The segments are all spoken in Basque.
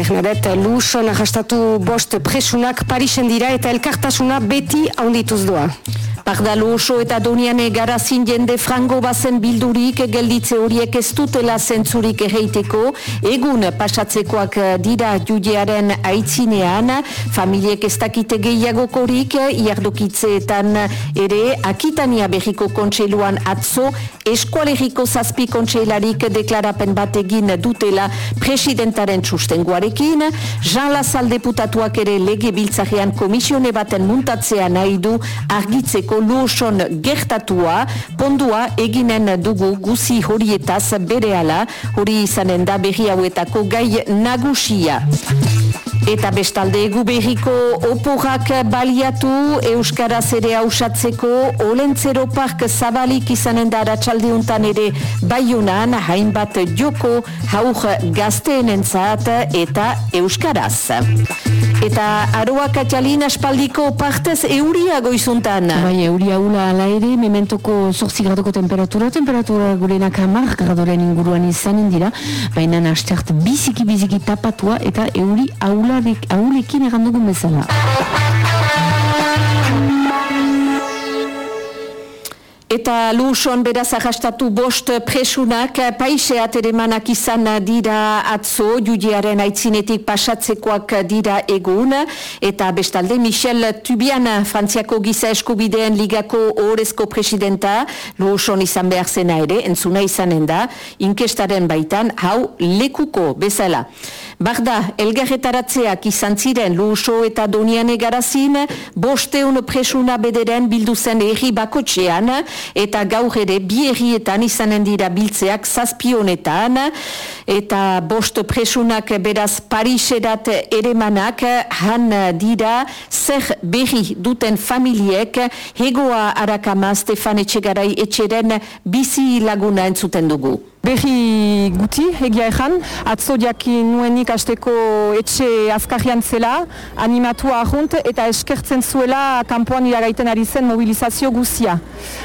Bernadette Luson arrastatu bost presunak Parisen dira eta elkartasuna beti haundituz doa. Pardalo oso eta doniane garazin jende frango bazen bildurik gelditze horiek ez dutela zentzurik erreiteko, egun pasatzekoak dira judearen aitzinean, familiek ez dakite gehiagokorik, iardokitzeetan ere Akitania berriko kontseiluan atzo, eskualeriko zazpi kontseilarik deklarapen bat egin dutela presidentaren txustenguarekin, Jean Lazal deputatuak ere lege biltzarean komisione baten muntatzea nahi du argitzeko luoson gertatua, pondua eginen dugu guzi horietaz bere ala, hori izanen da berri hauetako gai nagusia. Eta bestalde egu berriko oporak baliatu Euskaraz ere hausatzeko Olentzero Park zabalik izanen da aratsaldeuntan ere baiunan hainbat joko haur gazteen entzat eta Euskaraz. Eta aroak atxalin aspaldiko partez euria goizuntan. Bai, euria ula ala ere, mementoko zorzi gradoko temperatura, temperatura gurenak amar gradoren inguruan izanen dira, baina hasteart biziki-biziki tapatua eta euri aula aulekin egandugun bezala. Eta luson beraz ahastatu bost presunak paiseat ere manak izan dira atzo, judiaren aitzinetik pasatzekoak dira egun. Eta bestalde, Michel Tubian, Frantziako giza eskubideen ligako orezko presidenta, luson izan behar zena ere, entzuna izanen da, inkestaren baitan, hau lekuko bezala. Barda, elgarretaratzeak izan ziren luso eta donian egarazin, bosteun presuna bederen bildu zen erri bakotxean, eta gaur ere bi errietan izanen dira biltzeak zazpionetan, eta bost presunak beraz Pariserat eremanak, han dira zer berri duten familiek, hegoa arakama Stefan Etxegarai etxeren bizi laguna entzuten dugu. Berri guti, egia ezan, atzo diakin nuenik azteko etxe azkarrian zela, animatu ahunt eta eskertzen zuela kanpoan iragaiten ari zen mobilizazio guzia.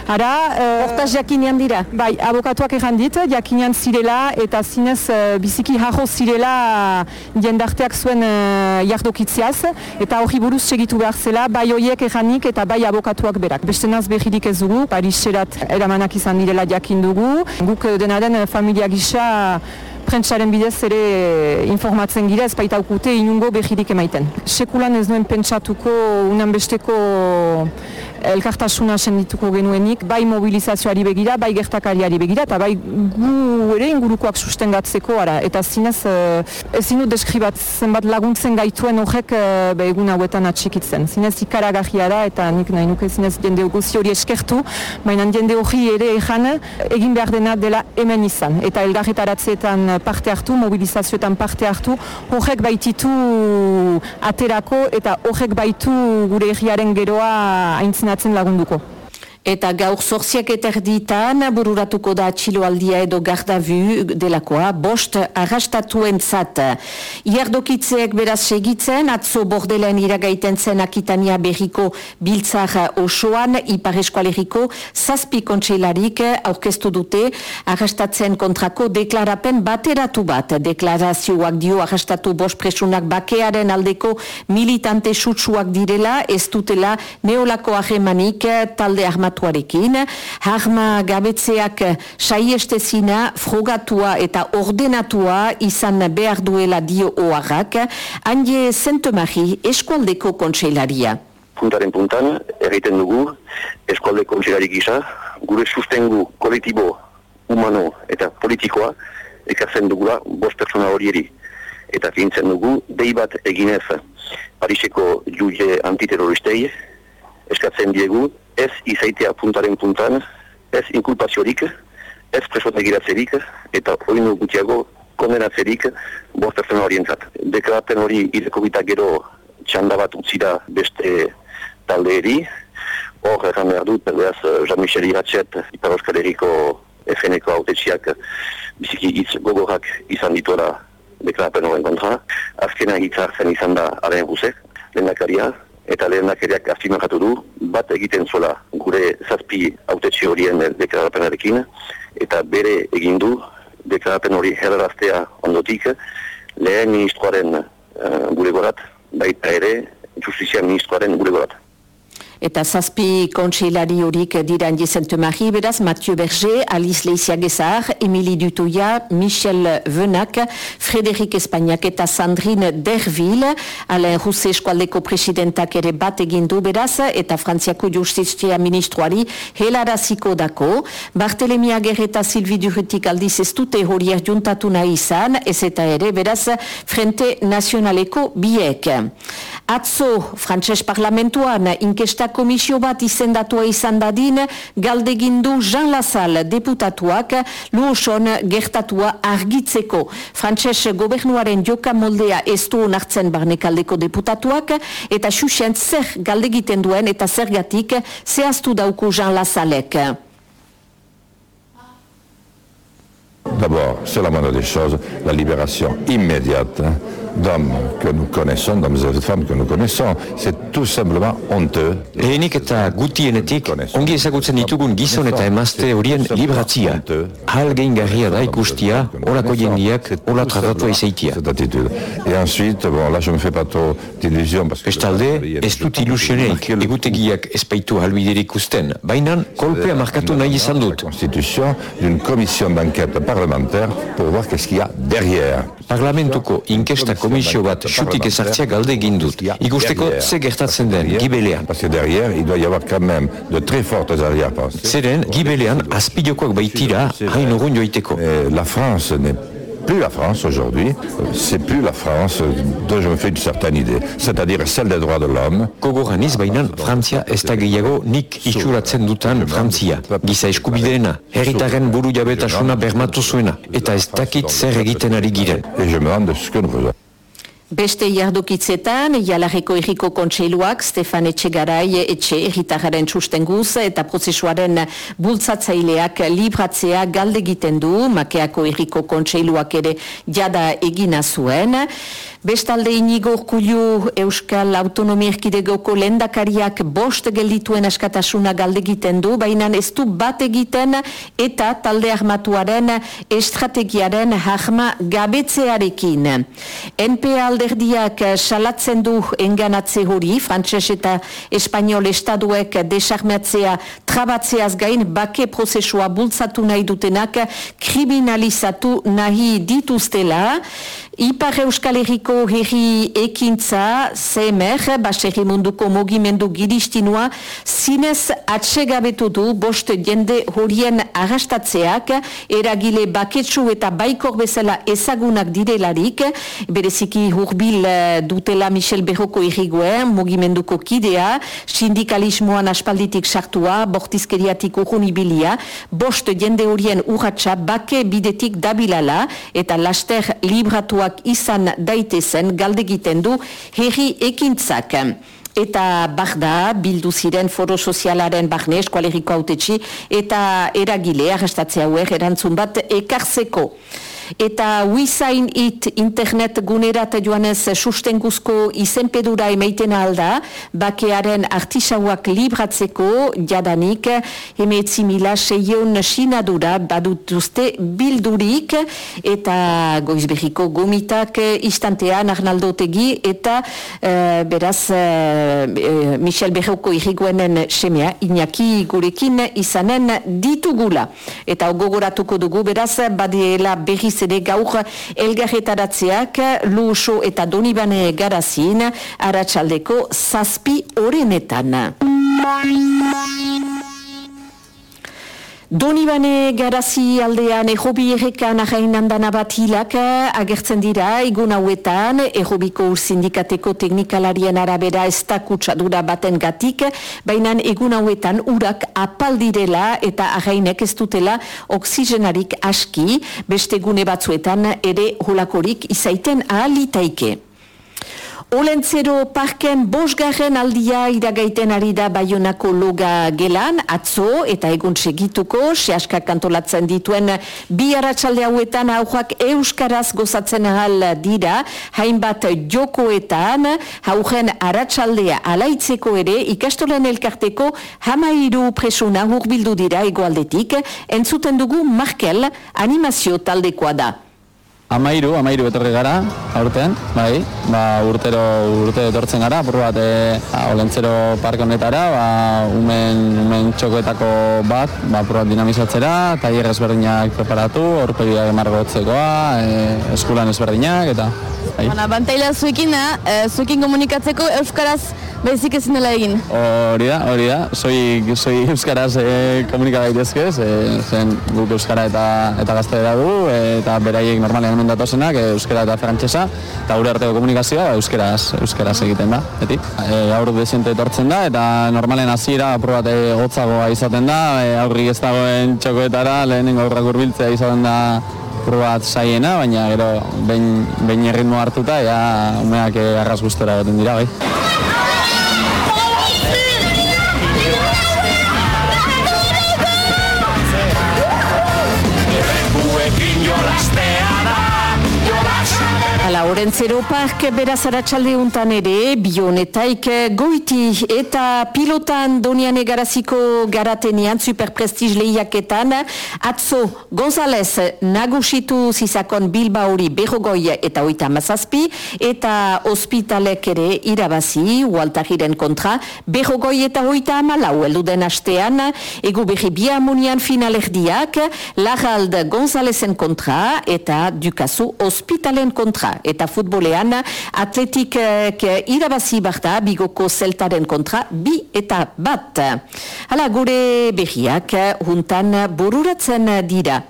Ara, uh, Hortaz jakinean dira? Bai, abokatuak egan dit, jakinean zirela eta zinez uh, biziki jarro zirela jendarteak zuen uh, jardokitziaz eta hori buruz segitu behar zela, bai hoiek eganik eta bai abokatuak berak. Beste naz behirik ez dugu, Pariserat eramanak izan direla jakin dugu. Guk denaren familia gisa prentsaren bidez ere informatzen gira ez baita inungo behirik emaiten. Sekulan ez duen pentsatuko unan besteko elkartasuna sendituko genuenik, bai mobilizazioari begira, bai gertakariari begira, eta bai gu ere ingurukoak sustengatzeko ara. Eta zinez, uh, ez zinu deskribat zenbat laguntzen gaituen horrek uh, egun hauetan atxikitzen. Zinez ikaragarria da, eta nik nahi nuke zinez jende guzi hori eskertu, baina jende hori ere ejan egin behar dena dela hemen izan. Eta elgarretaratzeetan parte hartu, mobilizazioetan parte hartu, horrek baititu aterako, eta horrek baitu gure egiaren geroa aintzina lagunduko. Eta gaur zorziak eterditan bururatuko da txiloaldia edo gardavu delakoa, bost arrastatuen zat. Iardokitzeek beraz segitzen, atzo bordelen iragaiten zen akitania berriko biltzar osoan, ipar eskualeriko zazpi kontseilarik aurkeztu dute arrastatzen kontrako deklarapen bateratu bat. Deklarazioak dio arrastatu bost presunak bakearen aldeko militante sutsuak direla, ez dutela neolako ahemanik talde armatu estatuarekin, harma gabetzeak saiestezina, frogatua eta ordenatua izan behar duela dio oarrak, handi zentomari eskualdeko kontseilaria. Puntaren puntan, egiten dugu, eskualdeko kontseilari gisa, gure sustengu kolektibo, humano eta politikoa, ekartzen dugula bost persona horieri. Eta fintzen dugu, behi bat eginez Pariseko juge antiterroristei, eskatzen diegu, ez izaitea puntaren puntan, ez inkulpaziorik, ez presotegiratzerik, eta oinu gutiago kondenatzerik bost pertsona orientzat. Deklaraten hori ireko gero txanda bat utzira beste talde eri, hor erran behar dut, beraz Jean-Michel Iratxet, Ipar Euskal Herriko FNeko autetxiak biziki hitz gogorak izan dituela deklaraten horren kontra. Azkena hitzartzen izan da Alain Busek, lehendakaria, eta lehenak eriak afirmatu du, bat egiten zuela gure zazpi autetxe horien deklarapenarekin, eta bere egin du deklarapen hori herraraztea ondotik, lehen ministroaren uh, gure gorat, baita ere justizia ministroaren gure gorat. Eta zazpi kontseilari horik diran jesentu mahi, beraz, Mathieu Berger, Alice Leizia Gezar, Emili Dutoya, Michel Venak, Frederik Espainiak eta Sandrine Derville, Alain Rousse eskualdeko presidentak ere bat egindu beraz, eta Frantziako justizia ministroari helaraziko dako. Bartelemi Ager eta Silvi Durrutik aldiz ez dute horiak juntatu nahi izan, ez eta ere, beraz, Frente Nazionaleko biek. Atzo, frantses parlamentuan, inkesta komisio bat izendatua izan dadin, galdegindu Jean Lazal deputatuak luoson gertatua argitzeko. Frantses gobernuaren joka moldea ez du nartzen barnekaldeko deputatuak, eta xuxent zer galdegiten duen eta zergatik zehaztu dauku Jean Lazalek. D'abord, c'est la moindre des choses, la libération immédiate d'hommes que nous connaissons, d'hommes et de femmes que nous connaissons. C'est tout simplement honteux. Lehenik eta gutienetik, ongi ezagutzen ditugun gizon eta emazte horien libratzia. Hal geingarria da ikustia, olako jendiak, ola tratatua izaitia. Et ensuite, bon, là, je me fais pas trop d'illusions parce que... Bestalde, ez dut ilusioneik egutegiak espaitu halbiderik usten, baina kolpea markatu nahi izan dut. constitution d'une commission d'enquête parlementaire pour voir qu'est-ce qu'il y a derrière. Parlamentuko inkesta komisio bat xutik ezartzea galde egin dut. Ikusteko ze gertatzen den gibelean. Zeren, gibelean azpilokoak baitira hain urrun joiteko. La France n'est plus la France aujourd'hui, c'est plus la France dont je me fais une certaine idée, c'est-à-dire celle des droits de l'homme. Gogoraniz bainan Frantzia ez da gehiago nik itxuratzen dutan Frantzia. Giza eskubideena, herritaren buru jabetasuna bermatu zuena, eta ez dakit zer egiten ari giren. Et je me demande ce que nous faisons. Beste jardokitzetan, Jalarreko Erriko Kontseiluak, Stefan Etxegarai etxe erritararen sustenguz eta prozesuaren bultzatzaileak libratzea galde egiten du, Makeako Erriko Kontseiluak ere jada egina zuen. Bestalde inigo urkulu Euskal Autonomia Erkidegoko lendakariak bost geldituen askatasuna galde egiten du, baina ez du bat egiten eta talde armatuaren estrategiaren harma gabetzearekin. NPA alderdiak salatzen du enganatze hori, frantses eta espainol estaduek desarmatzea trabatzeaz gain bake prozesua bultzatu nahi dutenak kriminalizatu nahi dituztela. Ipar Euskal Herriko herri ekintza, CMR, baserri munduko mogimendu giristinua, zinez atsegabetu du bost jende horien arrastatzeak, eragile baketsu eta baikor bezala ezagunak direlarik, bereziki hurbil eh, dutela Michel Berroko irrigoen, mogimenduko kidea, sindikalismoan aspalditik sartua, bortizkeriatik urrunibilia, bost jende horien urratxa bake bidetik dabilala, eta laster libratuak izan daitezen galdegiten du herri ekintzak. Eta bagda, bildu ziren foro sozialaren barne eskualeriko autetxi, eta eragile arrestatzea hauek erantzun bat ekartzeko. Eta Wizain it internet gunerat joanez sustenguzko izenpedura emaiten alda, bakearen artisauak libratzeko jadanik, emetzi mila seion sinadura badutuzte bildurik, eta goizberriko gomitak istantean Arnaldotegi, eta eh, beraz eh, Michel Berroko irriguenen semea, Iñaki gurekin izanen ditugula. Eta gogoratuko dugu, beraz, badiela berriz ere gaur elgarretaratzeak Luso eta Donibane garazin aratsaldeko zazpi orenetan. Donibane garazi aldean errobi errekan ahainandana bat hilak agertzen dira egun hauetan errobiko sindikateko teknikalarien arabera ez da kutsadura baten gatik, baina egun hauetan urak apaldirela eta ahainek ez dutela oksigenarik aski, beste gune batzuetan ere holakorik izaiten ahalitaike. Olentzero parken bosgarren aldia iragaiten ari da Bayonako loga gelan, atzo eta egun segituko, sehaska kantolatzen dituen bi aratsalde hauetan hauak euskaraz gozatzen ahal dira, hainbat jokoetan, haugen aratsaldea alaitzeko ere ikastolen elkarteko hamairu presuna hurbildu dira egoaldetik, entzuten dugu Markel animazio taldekoa da. Amairu, amairu etorri gara, aurten, bai, ba, urtero urte etortzen gara, apur bat, e, olentzero parke honetara, ba, umen, umen txokoetako bat, ba, apur bat dinamizatzera, taier ezberdinak preparatu, orpegiak emargotzekoa, e, eskulan ezberdinak, eta, bai. Bana, bantaila zuekin, e, zuekin komunikatzeko Euskaraz bezik ezin dela egin? Hori da, hori da, soy, soy Euskaraz e, komunika daitezkez, e, zen guk Euskara eta, eta gaztera du, eta beraiek normalean hemen datozenak, euskera eta frantsesa eta gure arteko komunikazioa ba, euskeraz, euskeraz egiten da, beti. E, aur desiente etortzen da, eta normalen hasiera aprobate hotzagoa izaten da, e, aurri ez dagoen txokoetara, lehenengo aurrak urbiltzea izaten da probat saiena, baina gero behin, behin erritmo hartuta, ja, umeak arras guztora goten dira, bai. Orentzero Park beraz aratsalde untan ere, bionetaik goiti. Eta pilotan donian egaraziko garatenean, superprestiz lehiaketan, atzo González nagusitu zizakon Bilbauri berrogoi eta oita mazazpi, eta ospitalek ere irabazi, ualtajiren kontra, berrogoi eta oita amalau eluden astean, egu berri biamunian finalerdiak, Larald Gonzálezen kontra, eta Dukazu ospitalen kontra. Eta futbolean atletik uh, irabazi barta bigoko zeltaren kontra bi eta bat. Hala gure behiak juntan bururatzen dira.